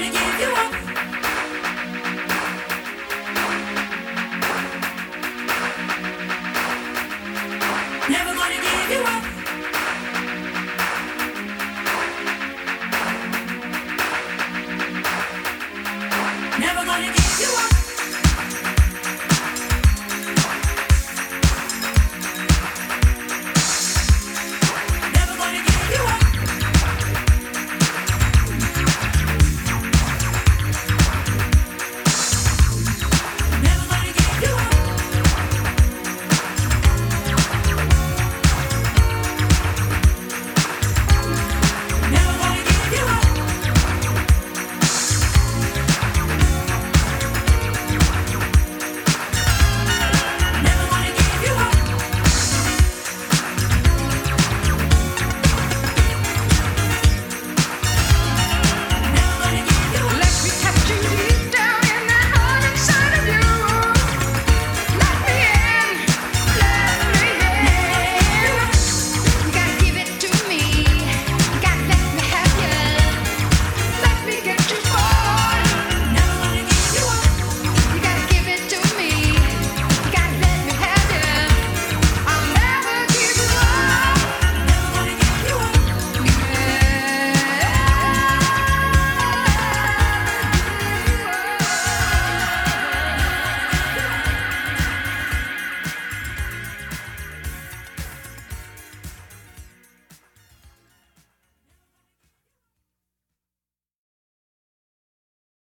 never gonna give you up.